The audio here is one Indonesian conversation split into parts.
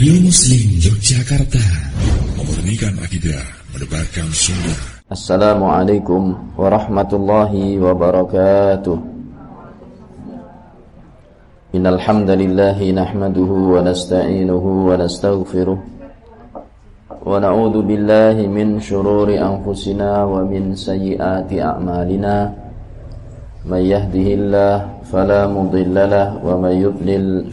Radio Muslim Yogyakarta. Memurnikan akidah Mendebarkan sunnah. Assalamualaikum warahmatullahi wabarakatuh. Innal hamdalillahi nahmaduhu wa nasta'inuhu wa nastaghfiruh wa na'udzu billahi min shururi anfusina wa min sayyiati a'malina. May yahdihillahu fala mudilla lahu wa may yudlil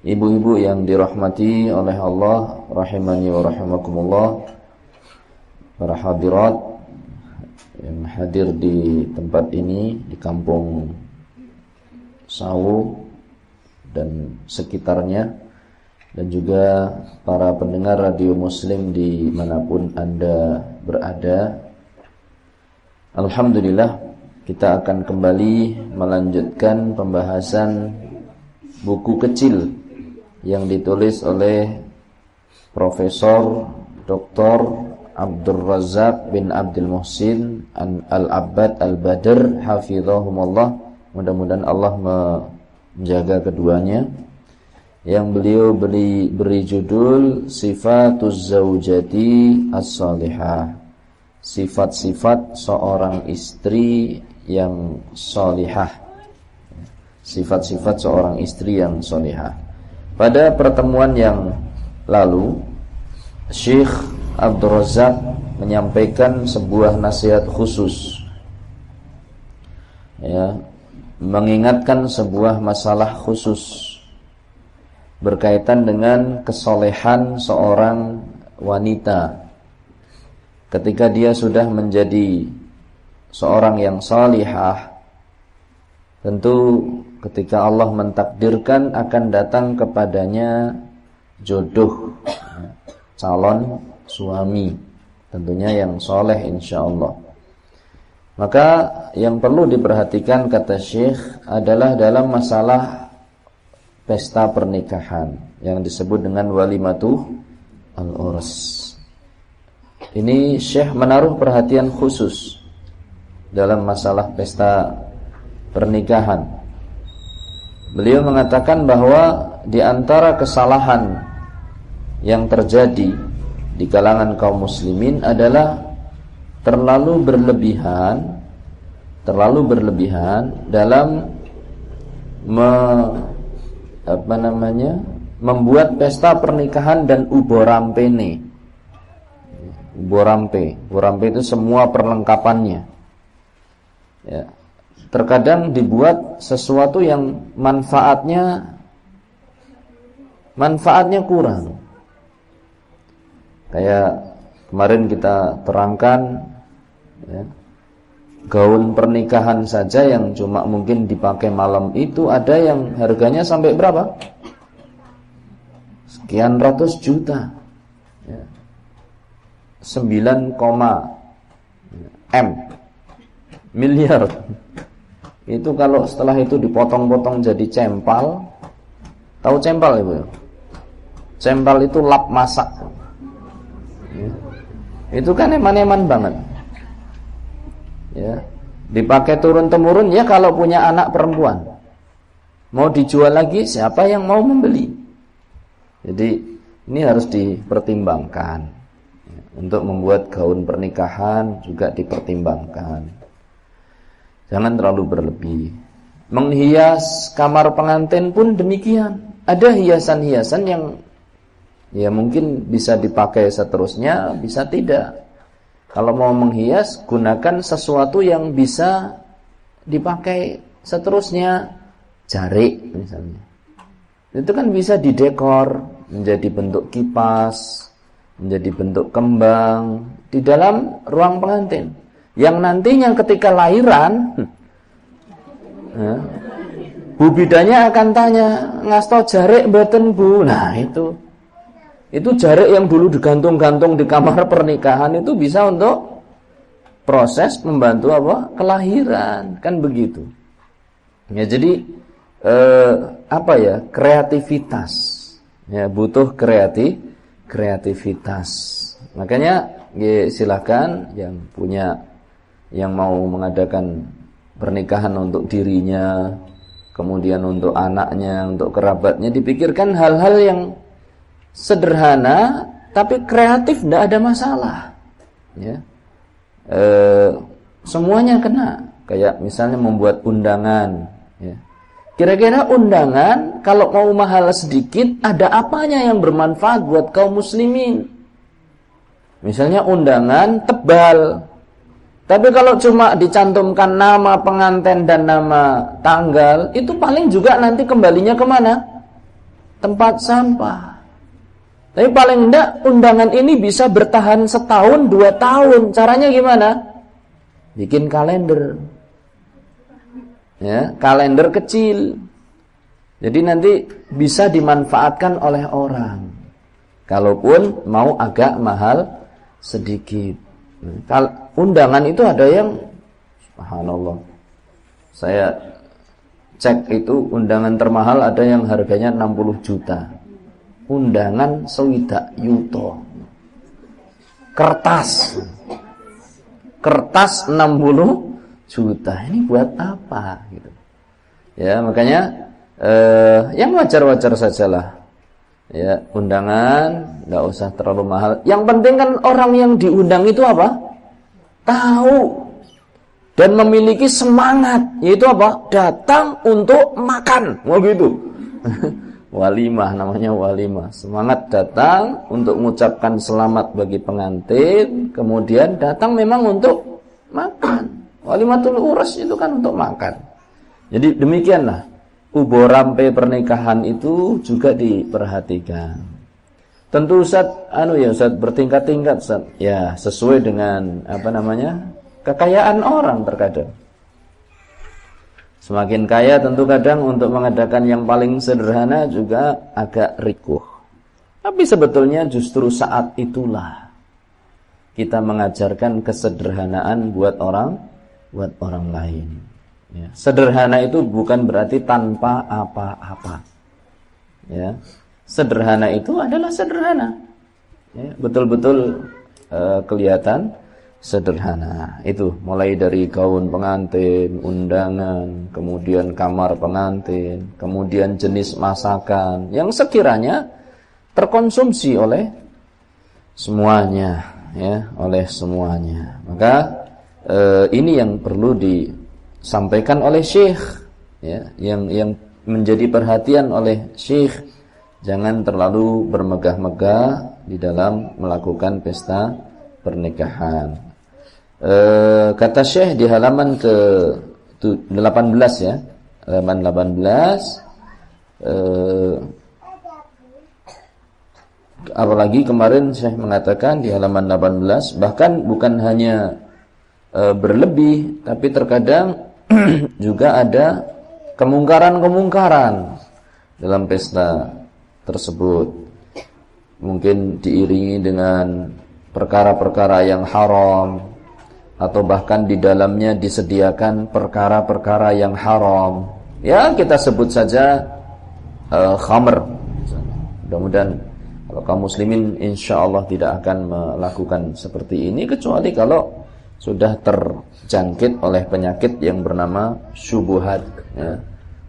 Ibu-ibu yang dirahmati oleh Allah Rahimani wa rahimakumullah. Para hadirat Yang hadir di tempat ini Di kampung Sawu Dan sekitarnya. Dan juga para pendengar radio muslim Di mana pun anda berada. Alhamdulillah Kita akan kembali melanjutkan pembahasan Buku kecil yang ditulis oleh Profesor Dr. Abdul Razak bin Abdul Muhsin Al-Abbad Al-Badr Hafizahumullah. Mudah-mudahan Allah menjaga keduanya. Yang beliau beri, beri judul Sifatuz Zawjati As-Salihah. Sifat-sifat seorang istri yang solihah Sifat-sifat seorang istri yang solihah pada pertemuan yang lalu Syekh Abdul Razak menyampaikan sebuah nasihat khusus. Ya mengingatkan sebuah masalah khusus berkaitan dengan kesolehan seorang wanita. Ketika dia sudah menjadi seorang yang salihah tentu ketika Allah mentakdirkan akan datang kepadanya jodoh calon suami tentunya yang soleh insya Allah. Maka yang perlu diperhatikan kata Syekh adalah dalam masalah pesta pernikahan yang disebut dengan walimatu al-urs. Ini Syekh menaruh perhatian khusus dalam masalah pesta pernikahan Beliau mengatakan bahwa di antara kesalahan yang terjadi di kalangan kaum muslimin adalah terlalu berlebihan terlalu berlebihan dalam me, apa namanya membuat pesta pernikahan dan uborampene uborampe uborampe itu semua perlengkapannya. Ya terkadang dibuat sesuatu yang manfaatnya manfaatnya kurang. Kayak kemarin kita terangkan ya, gaun pernikahan saja yang cuma mungkin dipakai malam itu ada yang harganya sampai berapa? Sekian ratus juta. Ya. 9, M miliar itu kalau setelah itu dipotong-potong jadi cempal. Tahu cempal ibu? Cempal itu lap masak. Ya. itu kan eman-eman banget. Ya. Dipakai turun temurun ya kalau punya anak perempuan. Mau dijual lagi siapa yang mau membeli? Jadi ini harus dipertimbangkan. Untuk membuat gaun pernikahan juga dipertimbangkan Jangan terlalu berlebih. Menghias kamar pengantin pun demikian. Ada hiasan-hiasan yang Ya mungkin bisa dipakai seterusnya, bisa tidak. Kalau mau menghias, gunakan sesuatu yang bisa dipakai seterusnya. Jarik misalnya. Itu kan bisa didekor menjadi bentuk kipas, menjadi bentuk kembang di dalam ruang pengantin. Yang nantinya ketika lahiran, ya, bu bidanya akan tanya, ngasto jarik beten bu. Nah itu itu jarik yang dulu digantung-gantung di kamar pernikahan itu bisa untuk proses membantu apa? kelahiran, kan begitu. Ya jadi eh, apa ya? kreativitas. Ya, butuh kreatif kreativitas. Makanya ya, silakan yang punya yang mau mengadakan pernikahan untuk dirinya, kemudian untuk anaknya, untuk kerabatnya dipikirkan hal-hal yang sederhana tapi kreatif tidak ada masalah. Ya. E, semuanya kena. Kayak misalnya membuat undangan ya. Kira-kira undangan kalau mau mahal sedikit ada apanya yang bermanfaat buat kaum muslimin? Misalnya undangan tebal tapi kalau cuma dicantumkan nama pengantin dan nama tanggal itu paling juga nanti kembalinya ke mana tempat sampah tapi paling enggak undangan ini bisa bertahan setahun, dua tahun. Caranya gimana? Bikin kalender. Ya, kalender kecil. Jadi nanti bisa dimanfaatkan oleh orang. Kalaupun mau agak mahal sedikit. Undangan itu ada yang subhanallah. Saya cek itu undangan termahal ada yang harganya 60 juta. Undangan sewidak yuto. Kertas. Kertas 60 juta. Ini buat apa gitu. Ya makanya eh, yang wajar-wajar sajalah ya undangan nggak usah terlalu mahal. Yang penting kan orang yang diundang itu apa? Tahu. Dan memiliki semangat yaitu apa? Datang untuk makan. Mau gitu. Walimah namanya walimah. Semangat datang untuk mengucapkan selamat bagi pengantin kemudian datang memang untuk makan. Walimatul urus itu kan untuk makan. Jadi demikianlah uborampe pernikahan itu juga diperhatikan tentu Ustaz anu ya Ustaz bertingkat-tingkat Ustaz ya sesuai dengan apa namanya kekayaan orang terkadang Semakin kaya tentu kadang untuk mengadakan yang paling sederhana juga agak rikuh. Tapi sebetulnya justru saat itulah kita mengajarkan kesederhanaan buat orang, buat orang lain. Ya. Sederhana itu bukan berarti tanpa apa-apa. Ya. Sederhana itu adalah sederhana. Ya, betul-betul ya, uh, kelihatan sederhana. Itu mulai dari gaun pengantin, undangan, kemudian kamar pengantin, kemudian jenis masakan yang sekiranya terkonsumsi oleh semuanya ya, oleh semuanya. Maka eh, ini yang perlu disampaikan oleh syekh ya, yang yang menjadi perhatian oleh syekh jangan terlalu bermegah-megah di dalam melakukan pesta pernikahan. E, kata Syekh di halaman ke 18 ya. Halaman 18 eh apalagi kemarin Syekh mengatakan di halaman 18 bahkan bukan hanya e, berlebih tapi terkadang juga ada kemungkaran-kemungkaran dalam pesta tersebut. Mungkin diiringi dengan perkara-perkara yang haram, atau bahkan di dalamnya disediakan perkara-perkara yang haram. Ya, kita sebut saja uh, khamr. Mudah-mudahan kalau kaum muslimin insya Allah tidak akan melakukan seperti ini kecuali kalau sudah terjangkit oleh penyakit yang bernama syubuhat. Ya.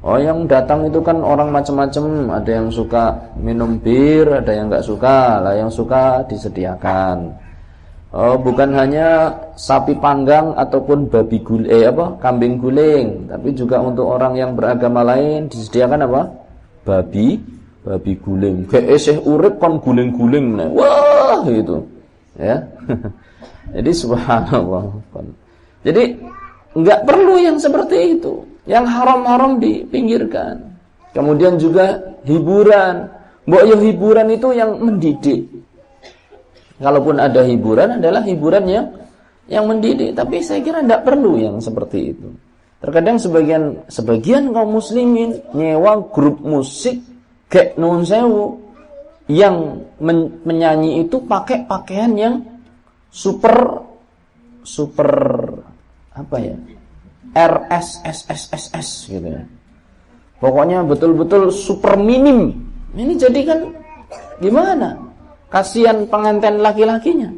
Oh yang datang itu kan orang macam-macam, ada yang suka minum bir, ada yang nggak suka, lah yang suka disediakan. Oh, bukan hanya sapi panggang ataupun babi guling, eh apa, kambing guling, tapi juga untuk orang yang beragama lain disediakan apa? Babi babi guling kayak eseh urip kon guling-guling wah itu ya jadi subhanallah. Jadi nggak perlu yang seperti itu. Yang haram-haram dipinggirkan. Kemudian juga hiburan. Mbok yo hiburan itu yang mendidik. Kalaupun ada hiburan adalah hiburan yang yang mendidik. Tapi saya kira tidak perlu yang seperti itu. Terkadang sebagian sebagian kaum muslimin nyewa grup musik kayak nun sewu yang men menyanyi itu pakai pakaian yang super super apa ya? RSSSSS gitu ya. Pokoknya betul-betul super minim. Ini jadi kan gimana? Kasihan pengantin laki-lakinya.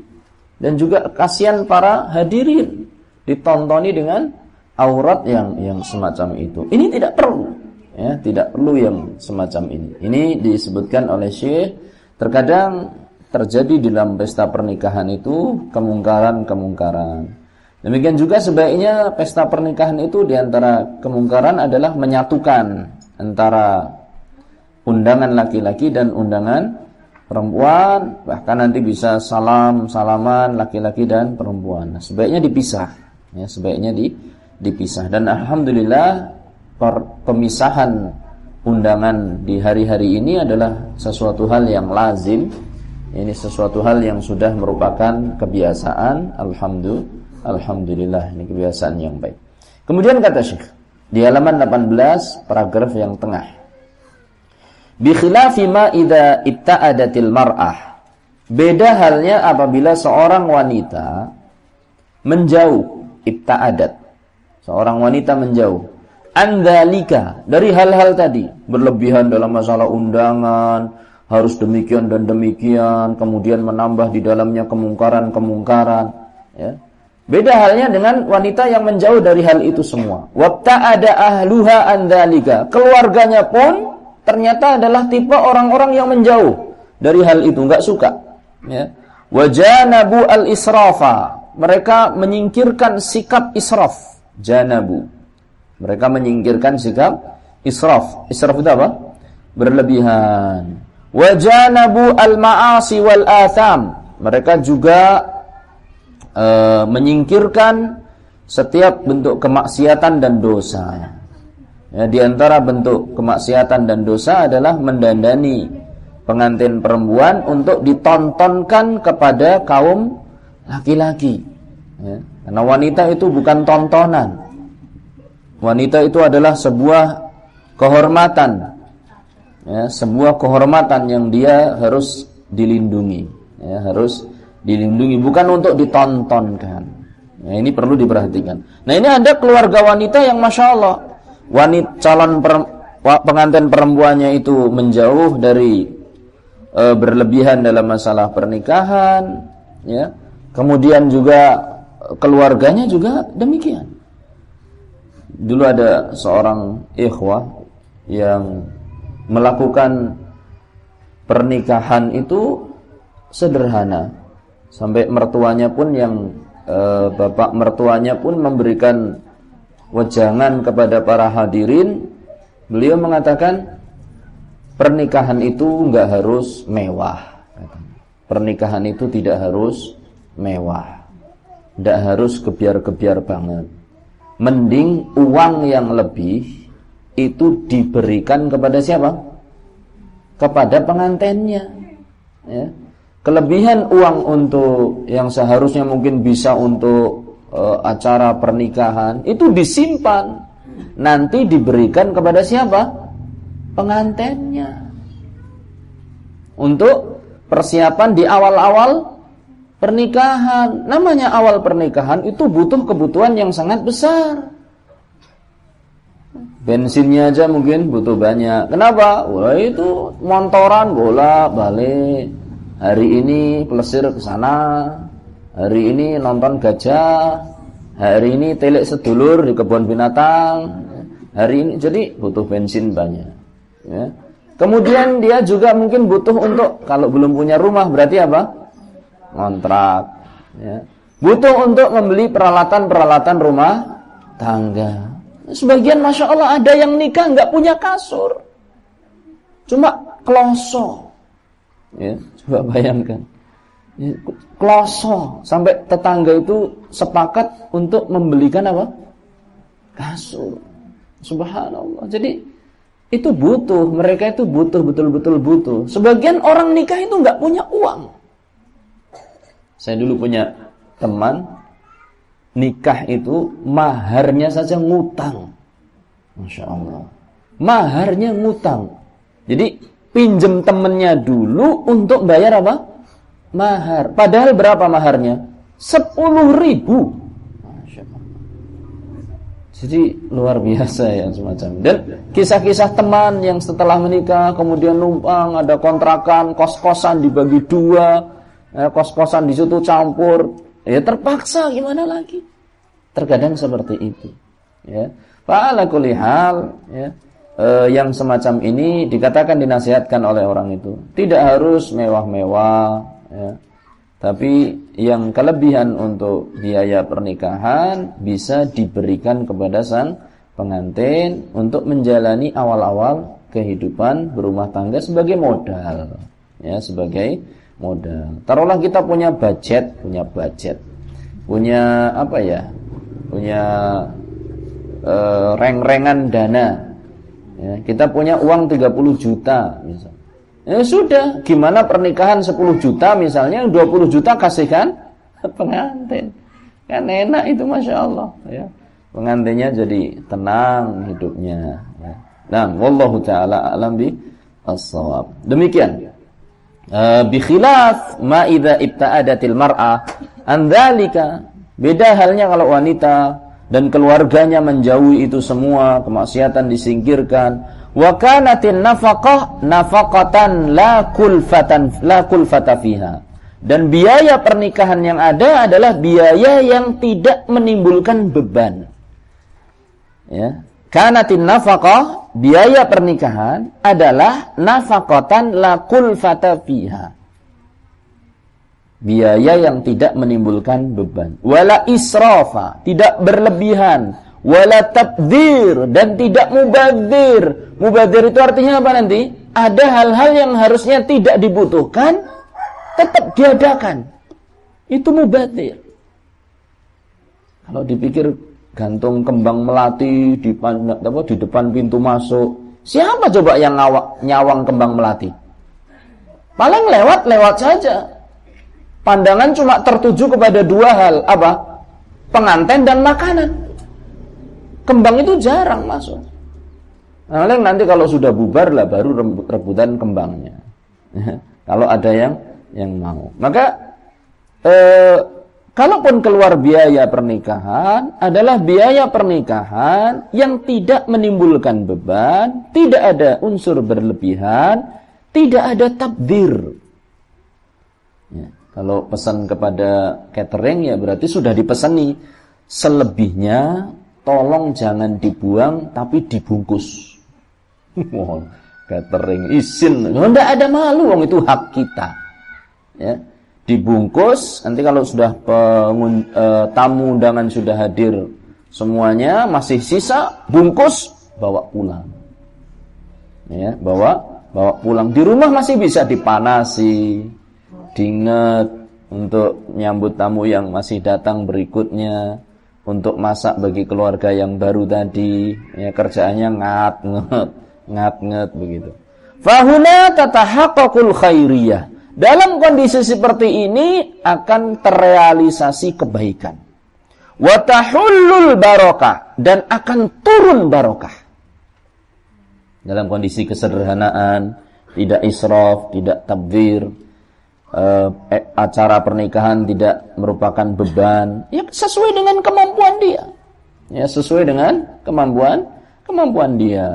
Dan juga kasihan para hadirin. Ditontoni dengan aurat yang yang semacam itu. Ini tidak perlu ya. Tidak perlu yang semacam ini. Ini disebutkan oleh Syekh. Terkadang terjadi dalam pesta pernikahan itu kemungkaran-kemungkaran. Demikian juga sebaiknya pesta pernikahan itu di antara kemungkaran adalah menyatukan antara undangan laki-laki dan undangan perempuan. Bahkan nanti bisa salam salaman laki-laki dan perempuan. Nah, sebaiknya dipisah ya sebaiknya di dipisah. Dan alhamdulillah pemisahan undangan di hari-hari ini adalah sesuatu hal yang lazim ini sesuatu hal yang sudah merupakan kebiasaan. Alhamdulillah ini kebiasaan yang baik. Kemudian kata Syekh di halaman 18 paragraf yang tengah. Bi khilafi ma ibta'adatil mar'ah. Beda halnya apabila seorang wanita menjauh ibta'adat. Seorang wanita menjauh. Andalika dari hal-hal tadi. Berlebihan dalam masalah undangan harus demikian dan demikian kemudian menambah di dalamnya kemungkaran-kemungkaran ya. Beda halnya dengan wanita yang menjauh dari hal itu semua. Waktu ada ahluha andalika keluarganya pun ternyata adalah tipe orang-orang yang menjauh dari hal itu nggak suka ya. Wajanabu al israfa mereka menyingkirkan sikap israf. Janabu. Mereka menyingkirkan sikap israf. Israf itu apa? Berlebihan. Wajanabu al-ma'asi wal atham. Mereka juga uh, menyingkirkan setiap bentuk kemaksiatan dan dosa. Ya, di antara bentuk kemaksiatan dan dosa adalah mendandani pengantin perempuan untuk ditontonkan kepada kaum laki-laki. Ya, karena wanita itu bukan tontonan. Wanita itu adalah sebuah kehormatan ya, sebuah kehormatan yang dia harus dilindungi. Ya, harus dilindungi. Bukan untuk ditontonkan. Ya, ini perlu diperhatikan. Nah ini ada keluarga wanita yang masya Allah wanita calon per, pengantin perempuannya itu menjauh dari e, berlebihan dalam masalah pernikahan ya. Kemudian juga keluarganya juga demikian. Dulu ada seorang ikhwah yang melakukan pernikahan itu sederhana. Sampai mertuanya pun yang e, bapak mertuanya pun memberikan wejangan kepada para hadirin. Beliau mengatakan pernikahan itu enggak harus mewah. Pernikahan itu tidak harus mewah. Tidak harus kebiar-kebiar banget. Mending uang yang lebih itu diberikan kepada siapa? Kepada pengantinnya. Ya. Kelebihan uang untuk yang seharusnya mungkin bisa untuk uh, acara pernikahan itu disimpan, nanti diberikan kepada siapa? Pengantinnya. Untuk persiapan di awal-awal pernikahan. Namanya awal pernikahan itu butuh kebutuhan yang sangat besar. Bensinnya aja mungkin butuh banyak. Kenapa? Wah itu montoran bola balik. Hari ini pelesir ke sana. Hari ini nonton gajah. Hari ini telik sedulur di kebun binatang. Hari ini jadi butuh bensin banyak. Ya. Kemudian dia juga mungkin butuh untuk kalau belum punya rumah berarti apa? ngontrak ya. butuh untuk membeli peralatan-peralatan rumah tangga sebagian masya Allah ada yang nikah nggak punya kasur cuma kloso. Ya, coba bayangkan. Ya, kloso sampai tetangga itu sepakat untuk membelikan apa? Kasur. Subhanallah. Jadi itu butuh, mereka itu butuh betul-betul butuh. Sebagian orang nikah itu nggak punya uang. Saya dulu punya teman nikah itu maharnya saja ngutang. Masya Allah. Maharnya ngutang. Jadi pinjem temennya dulu untuk bayar apa? Mahar. Padahal berapa maharnya? Sepuluh ribu. Jadi luar biasa ya semacam. Dan kisah-kisah teman yang setelah menikah kemudian numpang ada kontrakan kos-kosan dibagi dua, ya, kos-kosan di situ campur, ya terpaksa gimana lagi? Terkadang seperti itu. Ya. Fa'ala hal ya, eh, yang semacam ini dikatakan dinasihatkan oleh orang itu. Tidak harus mewah-mewah, ya. Tapi yang kelebihan untuk biaya pernikahan bisa diberikan kepada sang pengantin untuk menjalani awal-awal kehidupan berumah tangga sebagai modal. Ya, sebagai modal. Taruhlah kita punya budget, punya budget. Punya apa ya? Punya uh, reng-rengan dana. Ya, kita punya uang 30 juta misalnya. Ya sudah, gimana pernikahan 10 juta misalnya 20 juta kasihkan pengantin. Kan enak itu Masya Allah ya. Pengantinnya jadi tenang hidupnya ya. Nah, wallahu taala alam bi as-shawab. Demikian. Uh, bi khilaf ma idza ibta'adatil mar'ah an beda halnya kalau wanita dan keluarganya menjauhi itu semua, kemaksiatan disingkirkan, wa kanatin nafaqah nafaqatan la kulfatan la kulfata fiha. Dan biaya pernikahan yang ada adalah biaya yang tidak menimbulkan beban. Ya kanatin nafaqah biaya pernikahan adalah nafaqatan la kulfata fiha biaya yang tidak menimbulkan beban wala israfa tidak berlebihan wala tabdir dan tidak mubadir. Mubadir itu artinya apa nanti? Ada hal-hal yang harusnya tidak dibutuhkan tetap diadakan. Itu mubadir. Kalau dipikir gantung kembang melati di, apa, di depan pintu masuk, siapa coba yang ngawak, nyawang kembang melati? Paling lewat-lewat saja. Pandangan cuma tertuju kepada dua hal, apa? Pengantin dan makanan. Kembang itu jarang masuk. Nah, nanti kalau sudah bubar lah baru rebutan kembangnya. kalau ada yang yang mau. Maka eh, kalaupun keluar biaya pernikahan adalah biaya pernikahan yang tidak menimbulkan beban, tidak ada unsur berlebihan, tidak ada tabdir. Ya, kalau pesan kepada catering ya berarti sudah dipesani. Selebihnya tolong jangan dibuang tapi dibungkus. Mohon catering izin. Enggak ada malu itu hak kita. Ya. Dibungkus, nanti kalau sudah pengun, e, tamu undangan sudah hadir semuanya masih sisa bungkus bawa pulang. Ya, bawa bawa pulang. Di rumah masih bisa dipanasi, diingat untuk nyambut tamu yang masih datang berikutnya untuk masak bagi keluarga yang baru tadi ya kerjaannya ngat ngat ngat ngat begitu fahuna tatahaqqaqul khairiyah dalam kondisi seperti ini akan terrealisasi kebaikan watahullul barokah dan akan turun barokah dalam kondisi kesederhanaan tidak israf tidak tabdir uh, acara pernikahan tidak merupakan beban, ya sesuai dengan kemampuan dia. Ya, sesuai dengan kemampuan kemampuan dia.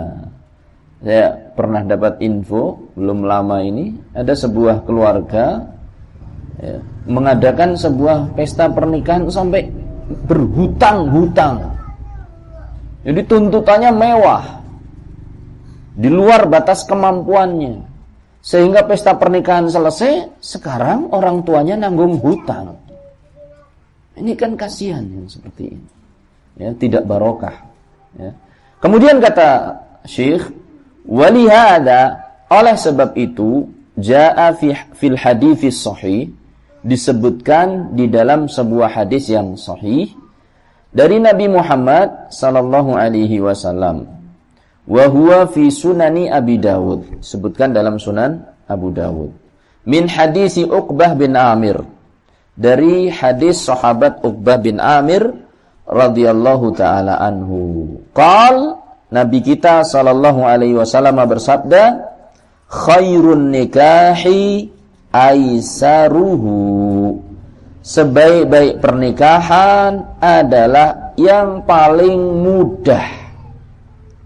Saya pernah dapat info belum lama ini ada sebuah keluarga ya, mengadakan sebuah pesta pernikahan sampai berhutang-hutang. Jadi tuntutannya mewah di luar batas kemampuannya. Sehingga pesta pernikahan selesai, sekarang orang tuanya nanggung hutang. Ini kan kasihan yang seperti ini. Ya, tidak barokah. Ya. Kemudian kata Syekh, walihada oleh sebab itu jaa fi fil hadis sahih disebutkan di dalam sebuah hadis yang sahih dari Nabi Muhammad sallallahu alaihi wasallam. Wa huwa fi sunani Abi Dawud sebutkan dalam sunan Abu Dawud. Min hadisi Uqbah bin Amir dari hadis sahabat Uqbah bin Amir radhiyallahu taala anhu. Qal Nabi kita sallallahu alaihi wasallam bersabda khairun nikahi aisaruhu sebaik-baik pernikahan adalah yang paling mudah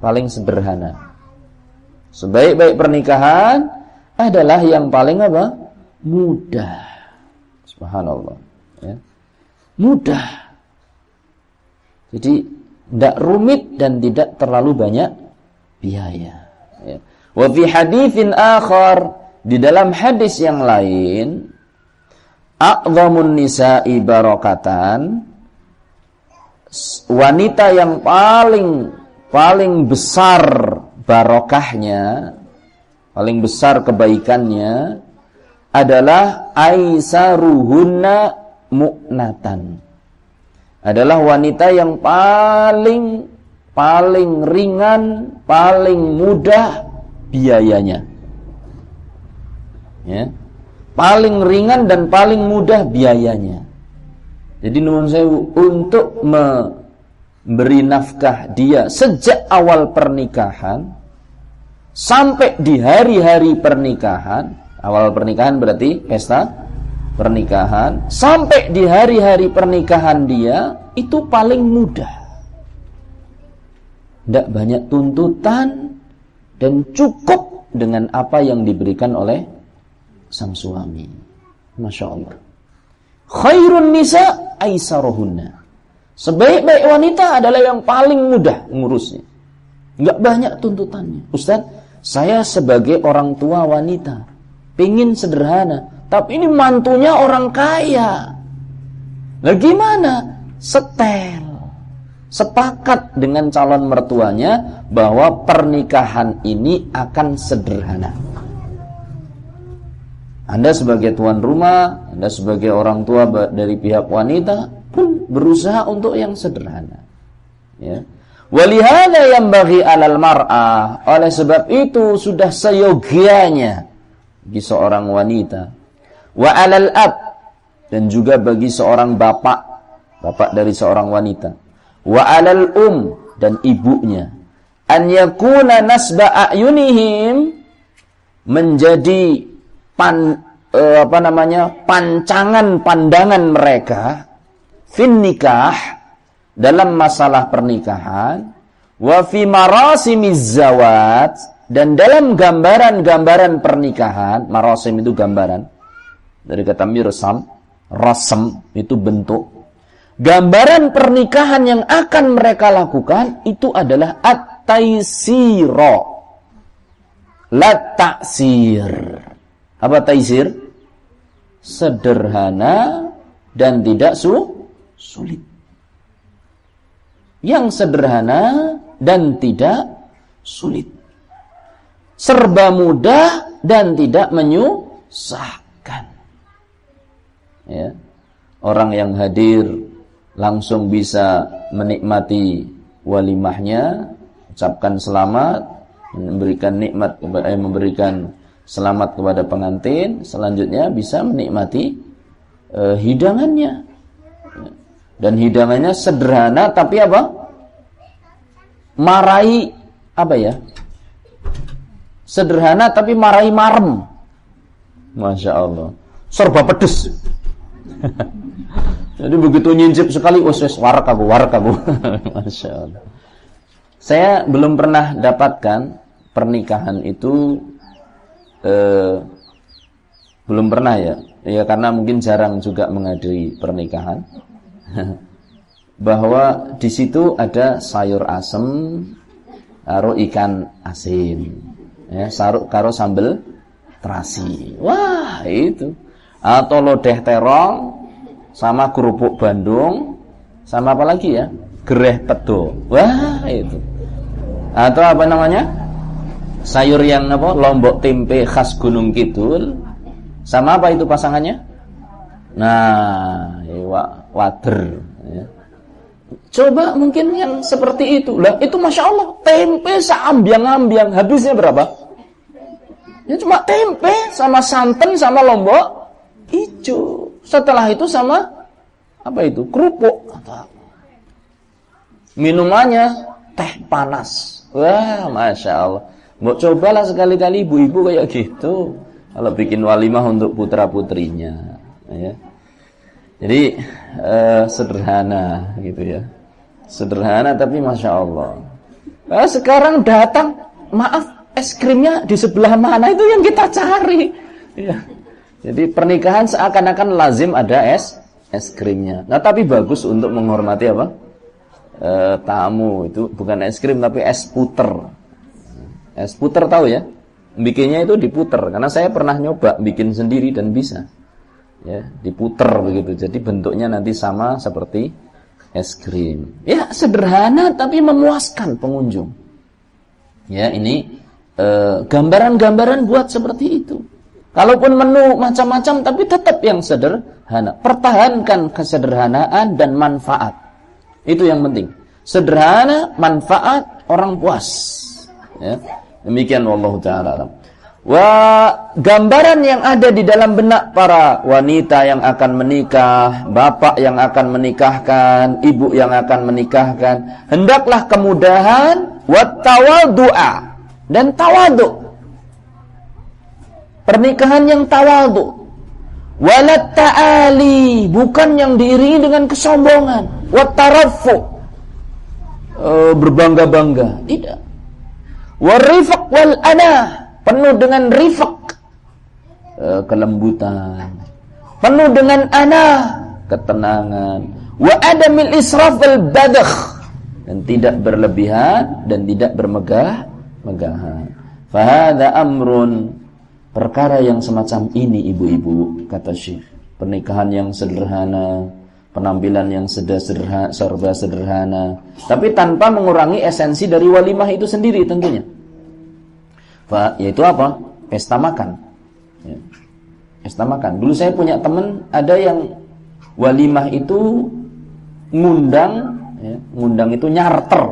paling sederhana. Sebaik-baik pernikahan adalah yang paling apa? Mudah. Subhanallah. Ya. Mudah. Jadi tidak rumit dan tidak terlalu banyak biaya. Ya. Wa fi hadithin akhar di dalam hadis yang lain a'zamun nisa'i barakatan wanita yang paling paling besar barokahnya, paling besar kebaikannya adalah aisaruhunna mu'natan. Adalah wanita yang paling paling ringan, paling mudah biayanya. Ya. Paling ringan dan paling mudah biayanya. Jadi nuwun sewu untuk me beri nafkah dia sejak awal pernikahan sampai di hari-hari pernikahan, awal pernikahan berarti pesta pernikahan, sampai di hari-hari pernikahan dia itu paling mudah. Tidak banyak tuntutan dan cukup dengan apa yang diberikan oleh sang suami. Masya Allah. Khairun nisa aisarohunna. Sebaik-baik wanita adalah yang paling mudah ngurusnya. Enggak banyak tuntutannya. Ustaz, saya sebagai orang tua wanita, pingin sederhana, tapi ini mantunya orang kaya. Nah gimana? Setel. Sepakat dengan calon mertuanya bahwa pernikahan ini akan sederhana. Anda sebagai tuan rumah, Anda sebagai orang tua dari pihak wanita, pun berusaha untuk yang sederhana. Ya. Walihada yang bagi alal mar'ah. Oleh sebab itu sudah seyogianya bagi seorang wanita. Wa alal ab. Dan juga bagi seorang bapak. Bapak dari seorang wanita. Wa alal um. Dan ibunya. An yakuna nasba a'yunihim. Menjadi pan, eh, apa namanya pancangan pandangan mereka fin nikah dalam masalah pernikahan wa fi marasimiz zawat dan dalam gambaran-gambaran pernikahan marasim itu gambaran dari kata mirsam rasem itu bentuk gambaran pernikahan yang akan mereka lakukan itu adalah at-taisiro la taksir apa taisir sederhana dan tidak su sulit. Yang sederhana dan tidak sulit. Serba mudah dan tidak menyusahkan. Ya. Orang yang hadir langsung bisa menikmati walimahnya, ucapkan selamat, memberikan nikmat eh, memberikan selamat kepada pengantin, selanjutnya bisa menikmati eh, hidangannya dan hidangannya sederhana tapi apa? Marai apa ya? Sederhana tapi marai marem. Masya Allah. Serba pedes. Jadi begitu nyincip sekali, wes warak aku, warak aku. Masya Allah. Saya belum pernah dapatkan pernikahan itu eh, belum pernah ya. Ya karena mungkin jarang juga menghadiri pernikahan. bahwa di situ ada sayur asem karo ikan asin ya karo sambel terasi wah itu atau lodeh terong sama kerupuk Bandung sama apa lagi ya? Gereh pedo. Wah itu. Atau apa namanya? Sayur yang apa? Lombok tempe khas Gunung Kidul. Sama apa itu pasangannya? Nah ya, wader ya. coba mungkin yang seperti itu. Lah itu masya Allah tempe seambiang-ambiang. Habisnya berapa? Ya cuma tempe sama santan sama lombok hijau setelah itu sama apa itu kerupuk minumannya teh panas wah masya Allah Mau cobalah sekali-kali ibu-ibu kayak gitu. Kalau bikin walimah untuk putra-putrinya. Ya. Jadi eh, sederhana gitu ya. Sederhana tapi Masya Allah. Nah, sekarang datang, maaf es krimnya di sebelah mana itu yang kita cari. Ya. Jadi pernikahan seakan-akan lazim ada es es krimnya. Nah tapi bagus untuk menghormati apa? E, tamu itu bukan es krim tapi es puter. Es puter tahu ya? Bikinnya itu diputer karena saya pernah nyoba bikin sendiri dan bisa. Ya, diputer begitu. Jadi bentuknya nanti sama seperti es krim. Ya, sederhana tapi memuaskan pengunjung. Ya, ini eh, gambaran-gambaran buat seperti itu. Kalaupun menu macam-macam tapi tetap yang sederhana. Pertahankan kesederhanaan dan manfaat. Itu yang penting. Sederhana, manfaat, orang puas. Ya. Demikian wallahu taala Wa gambaran yang ada di dalam benak para wanita yang akan menikah, bapak yang akan menikahkan, ibu yang akan menikahkan, hendaklah kemudahan wa tawadhu'a dan tawadu. Pernikahan yang tawadu. Walat ta'ali, bukan yang diiringi dengan kesombongan, wa tarafu. E, berbangga-bangga, tidak. Warifaq wal ana penuh dengan rifaq. Uh, kelembutan. Penuh dengan ana ketenangan. Wa adamil israf wal badakh dan tidak berlebihan dan tidak bermegah megahan fahada amrun perkara yang semacam ini ibu-ibu kata Syekh pernikahan yang sederhana penampilan yang sederhana, serba sederhana, tapi tanpa mengurangi esensi dari walimah itu sendiri tentunya. Yaitu apa? Pesta makan. Ya. Pesta makan. Dulu saya punya teman ada yang walimah itu ngundang, ya, ngundang itu nyarter,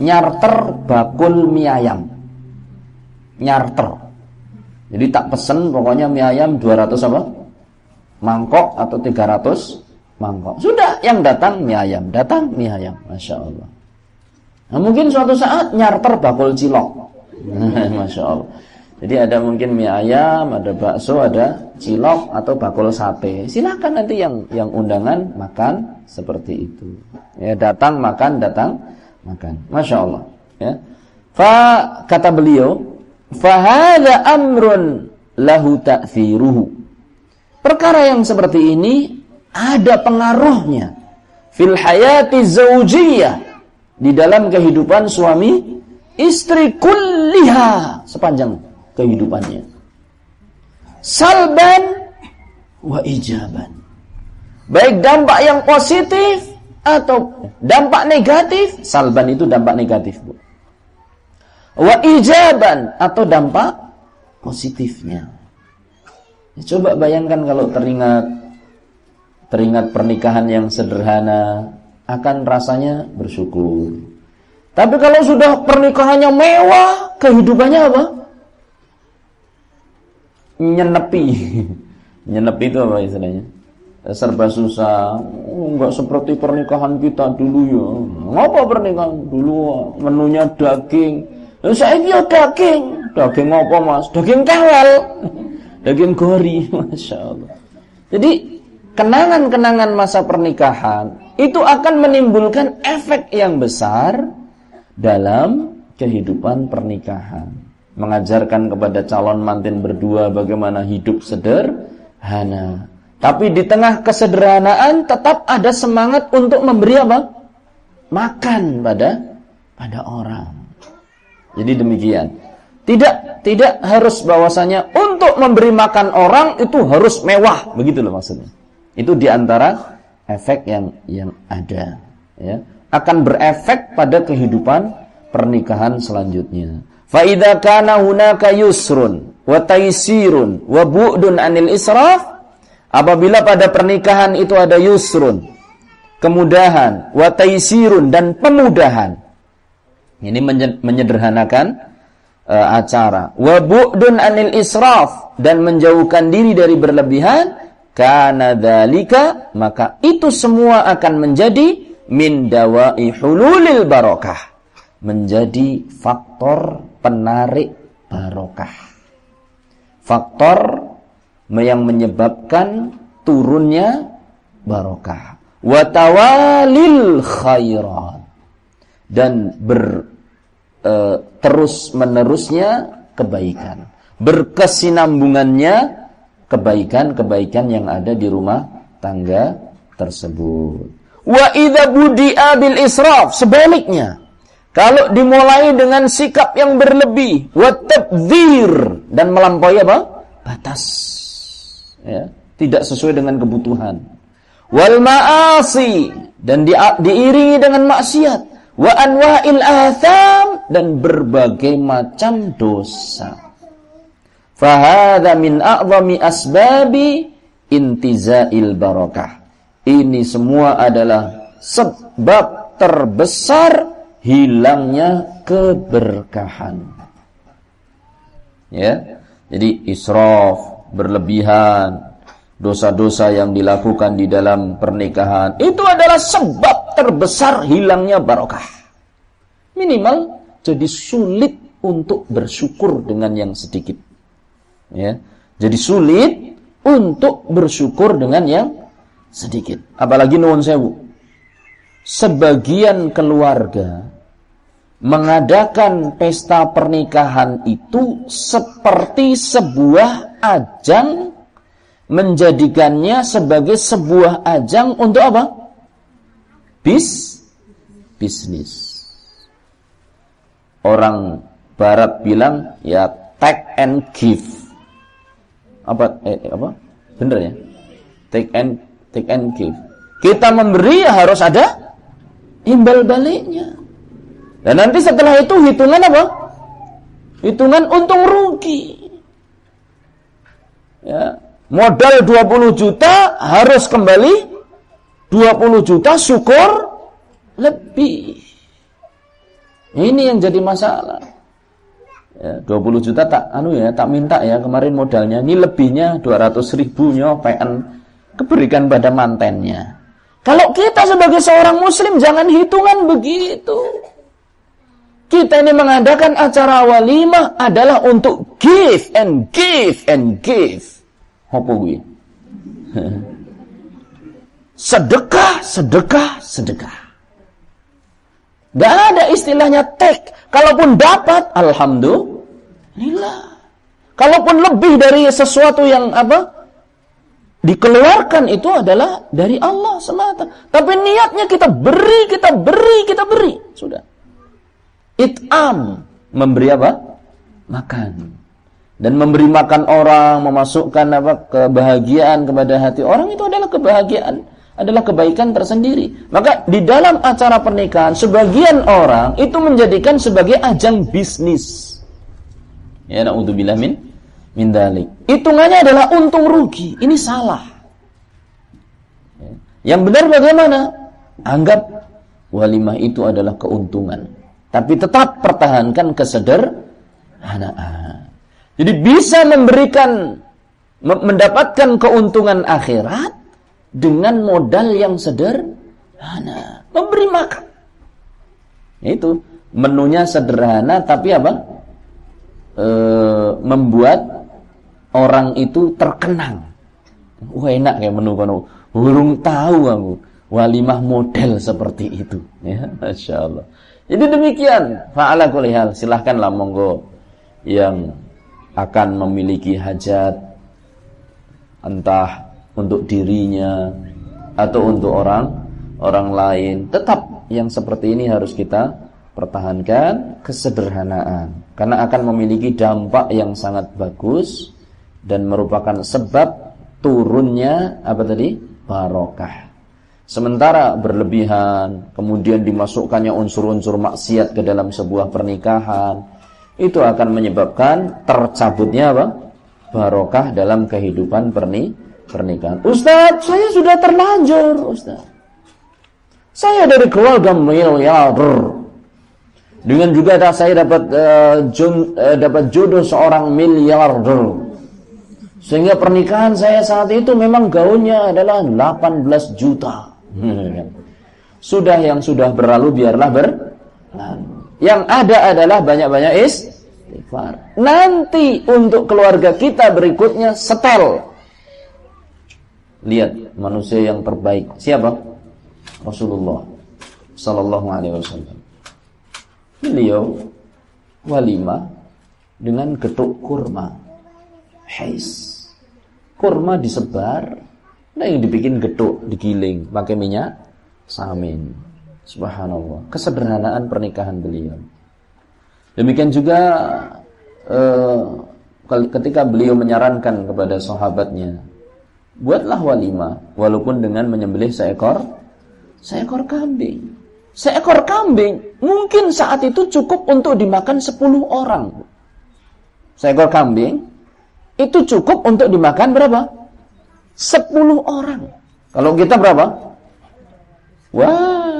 nyarter bakul mie ayam, nyarter. Jadi tak pesen pokoknya mie ayam 200 apa? Mangkok atau 300 mangkok. Sudah, yang datang mie ayam, datang mie ayam, masya Allah. Nah, mungkin suatu saat nyarter bakul cilok, masya Allah. Jadi ada mungkin mie ayam, ada bakso, ada cilok atau bakul sate. Silakan nanti yang yang undangan makan seperti itu. Ya datang makan, datang makan. Masya Allah. Ya. Fa kata beliau, fahada amrun lahu ta'thiruhu. Perkara yang seperti ini ada pengaruhnya. Fil hayati zaujiyah di dalam kehidupan suami istri kulliha sepanjang kehidupannya. Salban wa ijaban. Baik dampak yang positif atau dampak negatif salban itu dampak negatif Bu wa ijaban atau dampak positifnya coba bayangkan kalau teringat teringat pernikahan yang sederhana, akan rasanya bersyukur. Tapi kalau sudah pernikahannya mewah, kehidupannya apa? Nyenepi. Nyenepi itu apa istilahnya? Serba susah. Enggak seperti pernikahan kita dulu ya. Ngapa pernikahan dulu menunya daging? Nah, saya ya daging. Daging apa mas? Daging kawal. Daging gori. Masya Allah. Jadi kenangan-kenangan masa pernikahan itu akan menimbulkan efek yang besar dalam kehidupan pernikahan. Mengajarkan kepada calon mantin berdua bagaimana hidup sederhana. Tapi di tengah kesederhanaan tetap ada semangat untuk memberi apa? Makan pada pada orang. Jadi demikian. Tidak tidak harus bahwasanya untuk memberi makan orang itu harus mewah, begitu loh maksudnya. Itu di antara efek yang yang ada. Ya. Akan berefek pada kehidupan pernikahan selanjutnya. Fa idza kana hunaka yusrun wa taysirun wa bu'dun anil israf apabila pada pernikahan itu ada yusrun kemudahan wa taysirun dan pemudahan ini menyederhanakan uh, acara wa bu'dun anil israf dan menjauhkan diri dari berlebihan kana dzalika maka itu semua akan menjadi min dawai hululil barakah menjadi faktor penarik barokah. Faktor yang menyebabkan turunnya barokah. Watawalil khairat. Dan ber e, terus menerusnya kebaikan. Berkesinambungannya kebaikan-kebaikan yang ada di rumah tangga tersebut. Wa idza budi'a bil israf, sebaliknya kalau dimulai dengan sikap yang berlebih, watabdir dan melampaui apa? Batas. Ya, tidak sesuai dengan kebutuhan. Wal ma'asi dan di, diiringi dengan maksiat. Wa anwa'il atham dan berbagai macam dosa. Fahadha min a'zami asbabi intizail barakah. Ini semua adalah sebab terbesar hilangnya keberkahan. Ya. Jadi israf, berlebihan, dosa-dosa yang dilakukan di dalam pernikahan itu adalah sebab terbesar hilangnya barokah. Minimal jadi sulit untuk bersyukur dengan yang sedikit. Ya. Jadi sulit untuk bersyukur dengan yang sedikit. Apalagi nuwun sewu sebagian keluarga mengadakan pesta pernikahan itu seperti sebuah ajang menjadikannya sebagai sebuah ajang untuk apa? Bis bisnis. Orang barat bilang ya take and give. Apa eh, apa? Bener ya? Take and take and give. Kita memberi ya harus ada imbal baliknya. Dan nanti setelah itu hitungan apa? Hitungan untung rugi. Ya, modal 20 juta harus kembali 20 juta syukur lebih. Ini yang jadi masalah. Ya, 20 juta tak anu ya, tak minta ya kemarin modalnya. Ini lebihnya 200 ribunya PN keberikan pada mantennya. Kalau kita sebagai seorang muslim jangan hitungan begitu. Kita ini mengadakan acara walimah adalah untuk give and give and give. Apa gue? sedekah, sedekah, sedekah. Gak ada istilahnya take. Kalaupun dapat, alhamdulillah. Kalaupun lebih dari sesuatu yang apa? dikeluarkan itu adalah dari Allah semata. Tapi niatnya kita beri, kita beri, kita beri. Sudah. It'am. Memberi apa? Makan. Dan memberi makan orang, memasukkan apa kebahagiaan kepada hati orang itu adalah kebahagiaan, adalah kebaikan tersendiri. Maka di dalam acara pernikahan, sebagian orang itu menjadikan sebagai ajang bisnis. Ya, na'udzubillah min mindalik. Hitungannya adalah untung rugi. Ini salah. Yang benar bagaimana? Anggap walimah itu adalah keuntungan. Tapi tetap pertahankan kesederhanaan. Jadi bisa memberikan mendapatkan keuntungan akhirat dengan modal yang sederhana. Memberi makan. Itu menunya sederhana tapi apa? E, membuat orang itu terkenang. Wah enak kayak menu kono. Burung tahu aku walimah model seperti itu. Ya, masya Allah. Jadi demikian. Fa'ala kulihal. Silahkanlah monggo yang akan memiliki hajat entah untuk dirinya atau untuk orang orang lain. Tetap yang seperti ini harus kita pertahankan kesederhanaan karena akan memiliki dampak yang sangat bagus dan merupakan sebab turunnya apa tadi barokah. Sementara berlebihan, kemudian dimasukkannya unsur-unsur maksiat ke dalam sebuah pernikahan, itu akan menyebabkan tercabutnya apa? barokah dalam kehidupan perni pernikahan. Ustaz, saya sudah terlanjur, Ustaz. Saya dari keluarga miliarder. Dengan juga saya dapat uh, dapat jodoh seorang miliarder. Sehingga pernikahan saya saat itu memang gaunnya adalah 18 juta. sudah yang sudah berlalu biarlah berlalu. Yang ada adalah banyak-banyak istighfar. Nanti untuk keluarga kita berikutnya setel. Lihat manusia yang terbaik. Siapa? Rasulullah sallallahu alaihi wasallam. Beliau walima dengan getuk kurma. Hais. Kurma disebar, nah yang dibikin getuk, digiling pakai minyak samin. Subhanallah. Kesederhanaan pernikahan beliau. Demikian juga eh, ketika beliau menyarankan kepada sahabatnya, buatlah walima walaupun dengan menyembelih seekor seekor kambing. Seekor kambing mungkin saat itu cukup untuk dimakan 10 orang. Seekor kambing itu cukup untuk dimakan berapa? 10 orang. Kalau kita berapa? Wah,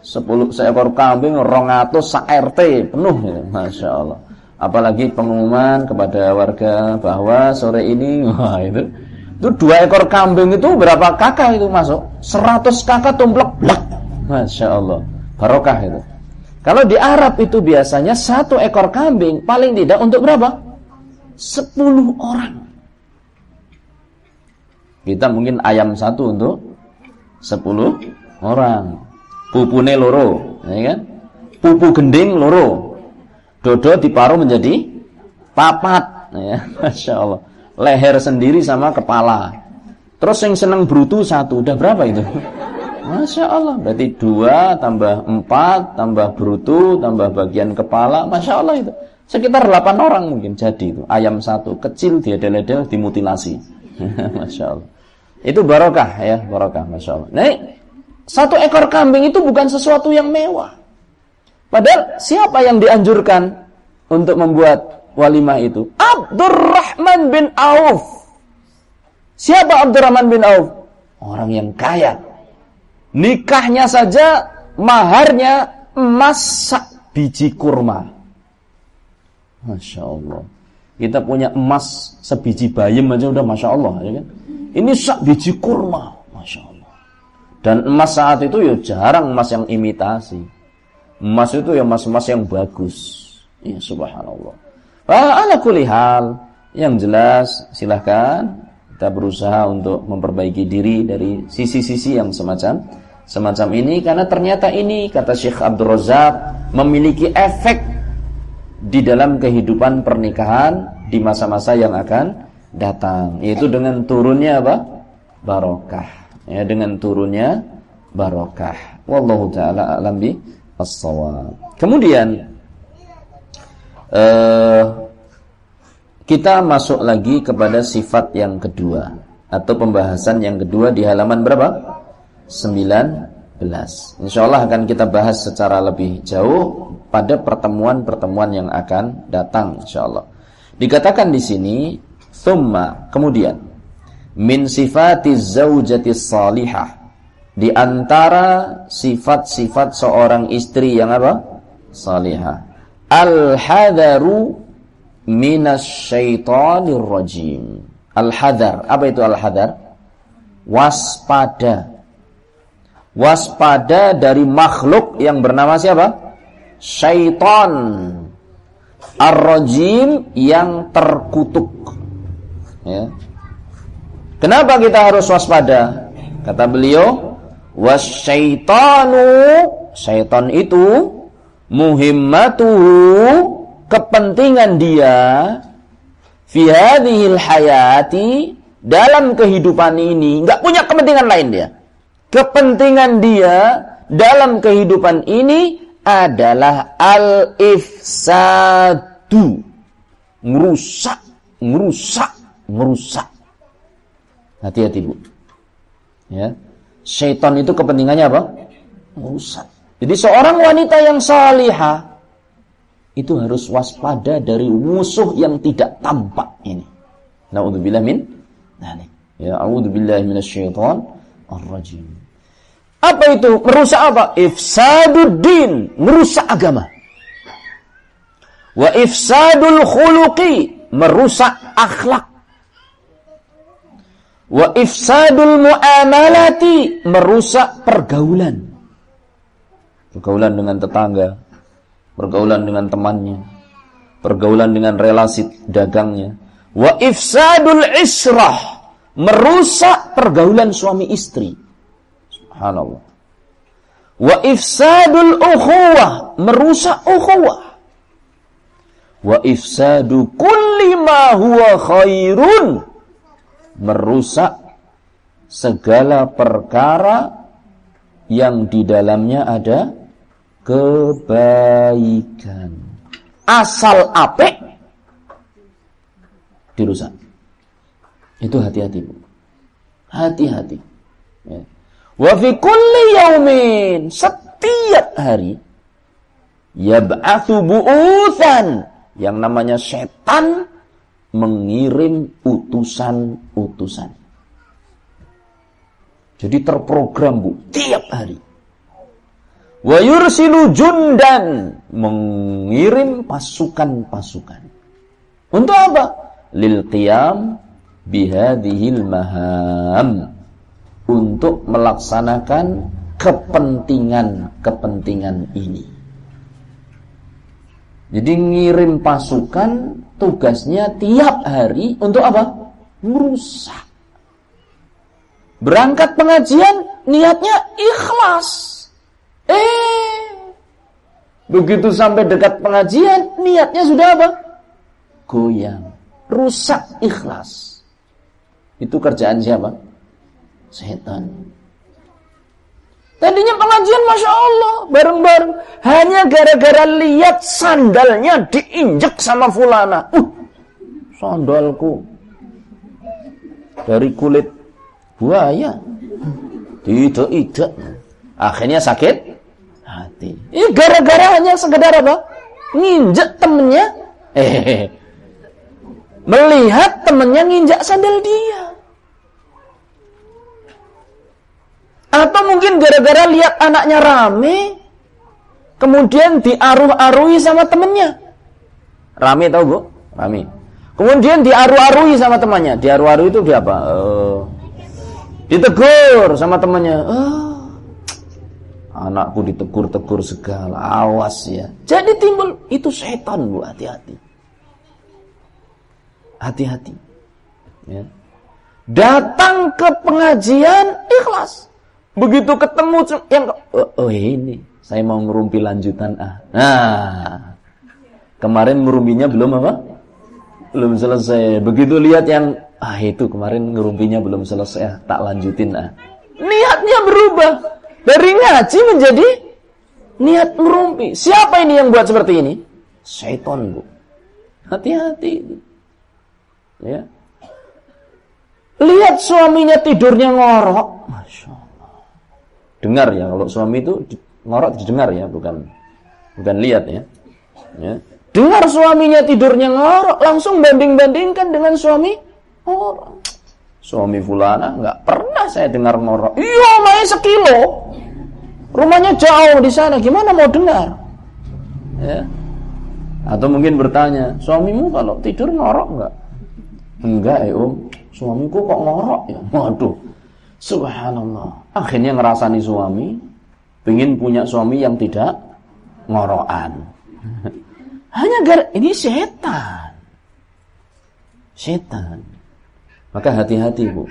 sepuluh seekor kambing rongatus sa RT penuh ya. Masya Allah apalagi pengumuman kepada warga bahwa sore ini wah itu itu dua ekor kambing itu berapa kakak itu masuk seratus kakak tumplek blak Masya Allah barokah itu kalau di Arab itu biasanya satu ekor kambing paling tidak untuk berapa? Sepuluh orang. Kita mungkin ayam satu untuk sepuluh orang pupune loro, ya kan? Pupu gending loro. Dodo diparuh menjadi papat, ya. Masya Allah. Leher sendiri sama kepala. Terus yang seneng brutu satu, udah berapa itu? Masya Allah, berarti dua tambah empat tambah brutu tambah bagian kepala, masya Allah itu sekitar delapan orang mungkin jadi itu ayam satu kecil dia deledel dimutilasi, masya Allah. Itu barokah ya barokah, masya Allah. Nah, satu ekor kambing itu bukan sesuatu yang mewah. Padahal siapa yang dianjurkan untuk membuat walimah itu? Abdurrahman bin Auf. Siapa Abdurrahman bin Auf? Orang yang kaya. Nikahnya saja maharnya emas biji kurma. Masya Allah. Kita punya emas sebiji bayam aja udah Masya Allah. Ya kan? Ini sak biji kurma. Masya Allah. Dan emas saat itu ya jarang emas yang imitasi. Emas itu ya emas-emas yang bagus. Ya subhanallah. Ala kulihal. Yang jelas silahkan kita berusaha untuk memperbaiki diri dari sisi-sisi yang semacam semacam ini karena ternyata ini kata Syekh Abdul Razak memiliki efek di dalam kehidupan pernikahan di masa-masa yang akan datang yaitu dengan turunnya apa? barokah ya dengan turunnya barokah. Wallahu taala alam bi as-shawab. Kemudian uh, kita masuk lagi kepada sifat yang kedua atau pembahasan yang kedua di halaman berapa? 19. Insyaallah akan kita bahas secara lebih jauh pada pertemuan-pertemuan yang akan datang insyaallah. Dikatakan di sini thumma kemudian min sifati zaujati salihah di antara sifat-sifat seorang istri yang apa? salihah. Al-hadaru minasyaitonir rajim. Al-hadar, apa itu al-hadar? Waspada. Waspada dari makhluk yang bernama siapa? Syaitan. Ar-rajim yang terkutuk. Ya. Kenapa kita harus waspada? Kata beliau, wasyaitanu, syaitan itu muhimmatuhu kepentingan dia fi hadhil hayati dalam kehidupan ini enggak punya kepentingan lain dia. Kepentingan dia dalam kehidupan ini adalah al-ifsadu. Merusak, merusak, merusak. Hati-hati bu. Ya, syaitan itu kepentingannya apa? Merusak. Jadi seorang wanita yang salihah itu harus waspada dari musuh yang tidak tampak ini. Nauzubillah min dzalik. Ya, a'udzubillahi minasyaiton ar-rajim. Apa itu? Merusak apa? Ifsaduddin, merusak agama. Wa ifsadul khuluqi, merusak akhlak. Wa ifsadul muamalati, merusak pergaulan. Pergaulan dengan tetangga, pergaulan dengan temannya, pergaulan dengan relasi dagangnya. Wa ifsadul israh, merusak pergaulan suami istri. Subhanallah. Wa ifsadul ukhuwah, merusak ukhuwah. Wa ifsadu kulli ma huwa khairun, merusak segala perkara yang di dalamnya ada kebaikan. Asal apik dirusak. Itu hati-hati, Bu. Hati-hati. Ya. Wa fi kulli yaumin, setiap hari yab'atsu bu'utsan yang namanya setan mengirim utusan-utusan. Jadi terprogram, Bu, tiap hari. Wa yursilu jundan mengirim pasukan-pasukan. Untuk apa? Lil qiyam bihadhil maham untuk melaksanakan kepentingan-kepentingan ini. Jadi ngirim pasukan tugasnya tiap hari untuk apa? Merusak. Berangkat pengajian niatnya ikhlas. Eh, begitu sampai dekat pengajian niatnya sudah apa? Goyang. Rusak ikhlas. Itu kerjaan siapa? Setan. Tadinya pengajian Masya Allah, bareng-bareng. Hanya gara-gara lihat sandalnya diinjek sama fulana. Uh, sandalku. Dari kulit buaya. Tidak, tidak. Akhirnya sakit hati. Ini gara-gara hanya sekedar apa? Nginjek temennya. Eh, melihat temennya nginjak sandal dia. Atau mungkin gara-gara lihat anaknya rame, kemudian diaruh-arui sama temennya. Rame tau bu? Rame. Kemudian diaruh-arui sama temannya. Diaruh-arui itu dia apa? Uh, ditegur sama temannya. Uh, anakku ditegur-tegur segala. Awas ya. Jadi timbul itu setan bu, hati-hati. Hati-hati. Ya. Datang ke pengajian ikhlas. Begitu ketemu yang oh, oh ini saya mau ngerumpi lanjutan ah. Nah, kemarin ngerumpinya belum apa? Belum selesai. Begitu lihat yang ah itu kemarin ngerumpinya belum selesai, ah, tak lanjutin ah. Niatnya berubah dari ngaji menjadi niat ngerumpi. Siapa ini yang buat seperti ini? Syaitan, Bu. Hati-hati. Ya. Lihat suaminya tidurnya ngorok. Dengar ya kalau suami itu ngorok didengar ya bukan bukan lihat ya. Ya. Dengar suaminya tidurnya ngorok langsung banding-bandingkan dengan suami orang suami fulana nggak pernah saya dengar ngorok iya main sekilo. Rumahnya jauh di sana gimana mau dengar? Ya. Atau mungkin bertanya suamimu kalau tidur ngorok nggak? Enggak ya om. Suamiku kok ngorok ya? Waduh. Subhanallah. Akhirnya ngerasani suami, pengen punya suami yang tidak ngorokan. Hanya gara ini setan. Setan. Maka hati-hati, Bu.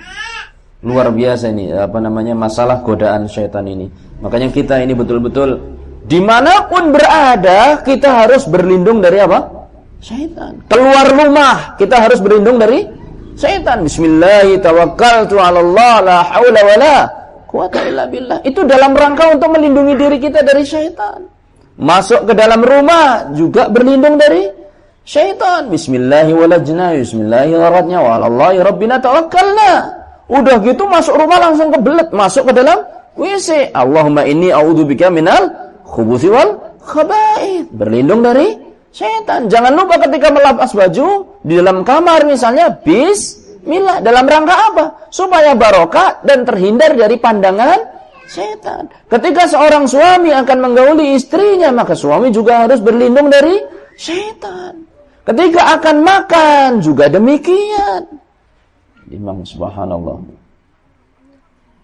Luar biasa ini apa namanya masalah godaan setan ini. Makanya kita ini betul-betul di mana pun berada kita harus berlindung dari apa? Setan. Keluar rumah kita harus berlindung dari Setan. Bismillahirrahmanirrahim. La haula wala quwata illa billah. Itu dalam rangka untuk melindungi diri kita dari syaitan. Masuk ke dalam rumah juga berlindung dari syaitan. Bismillahirrahmanirrahim. Udah gitu masuk rumah langsung kebelet. Masuk ke dalam WC. Allahumma inni a'udzubika minal khubuthi wal khaba'ith. Berlindung dari setan. Jangan lupa ketika melepas baju di dalam kamar misalnya bismillah dalam rangka apa? Supaya barokah dan terhindar dari pandangan setan. Ketika seorang suami akan menggauli istrinya, maka suami juga harus berlindung dari setan. Ketika akan makan juga demikian. Imam subhanallah.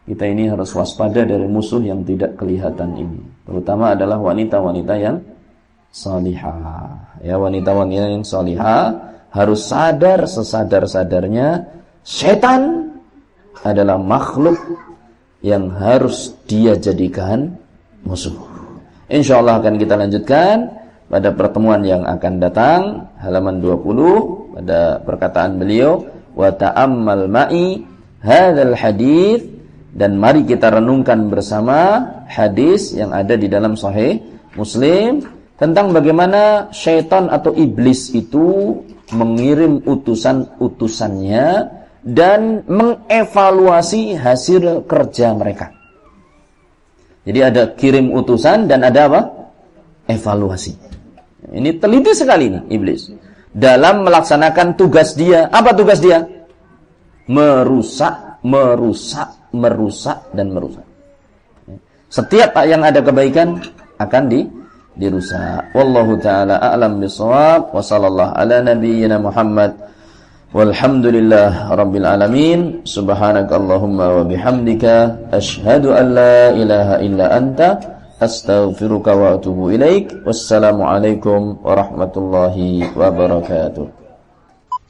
Kita ini harus waspada dari musuh yang tidak kelihatan ini. Terutama adalah wanita-wanita yang salihah. Ya, wanita-wanita yang salihah harus sadar sesadar-sadarnya setan adalah makhluk yang harus dia jadikan musuh. Insya Allah akan kita lanjutkan pada pertemuan yang akan datang halaman 20 pada perkataan beliau wa ta'ammal ma'i hadzal hadits dan mari kita renungkan bersama hadis yang ada di dalam sahih Muslim tentang bagaimana syaitan atau iblis itu mengirim utusan-utusannya dan mengevaluasi hasil kerja mereka. Jadi ada kirim utusan dan ada apa? Evaluasi. Ini teliti sekali nih iblis. Dalam melaksanakan tugas dia. Apa tugas dia? Merusak, merusak merusak dan merusak. Setiap yang ada kebaikan akan di dirusak. Wallahu taala a'lam bisawab. Wa sallallahu ala nabiyyina Muhammad. Walhamdulillah rabbil alamin. Subhanakallahumma wa bihamdika. Asyhadu an la ilaha illa anta. Astaghfiruka wa atubu ilaik. Wassalamu alaikum warahmatullahi wabarakatuh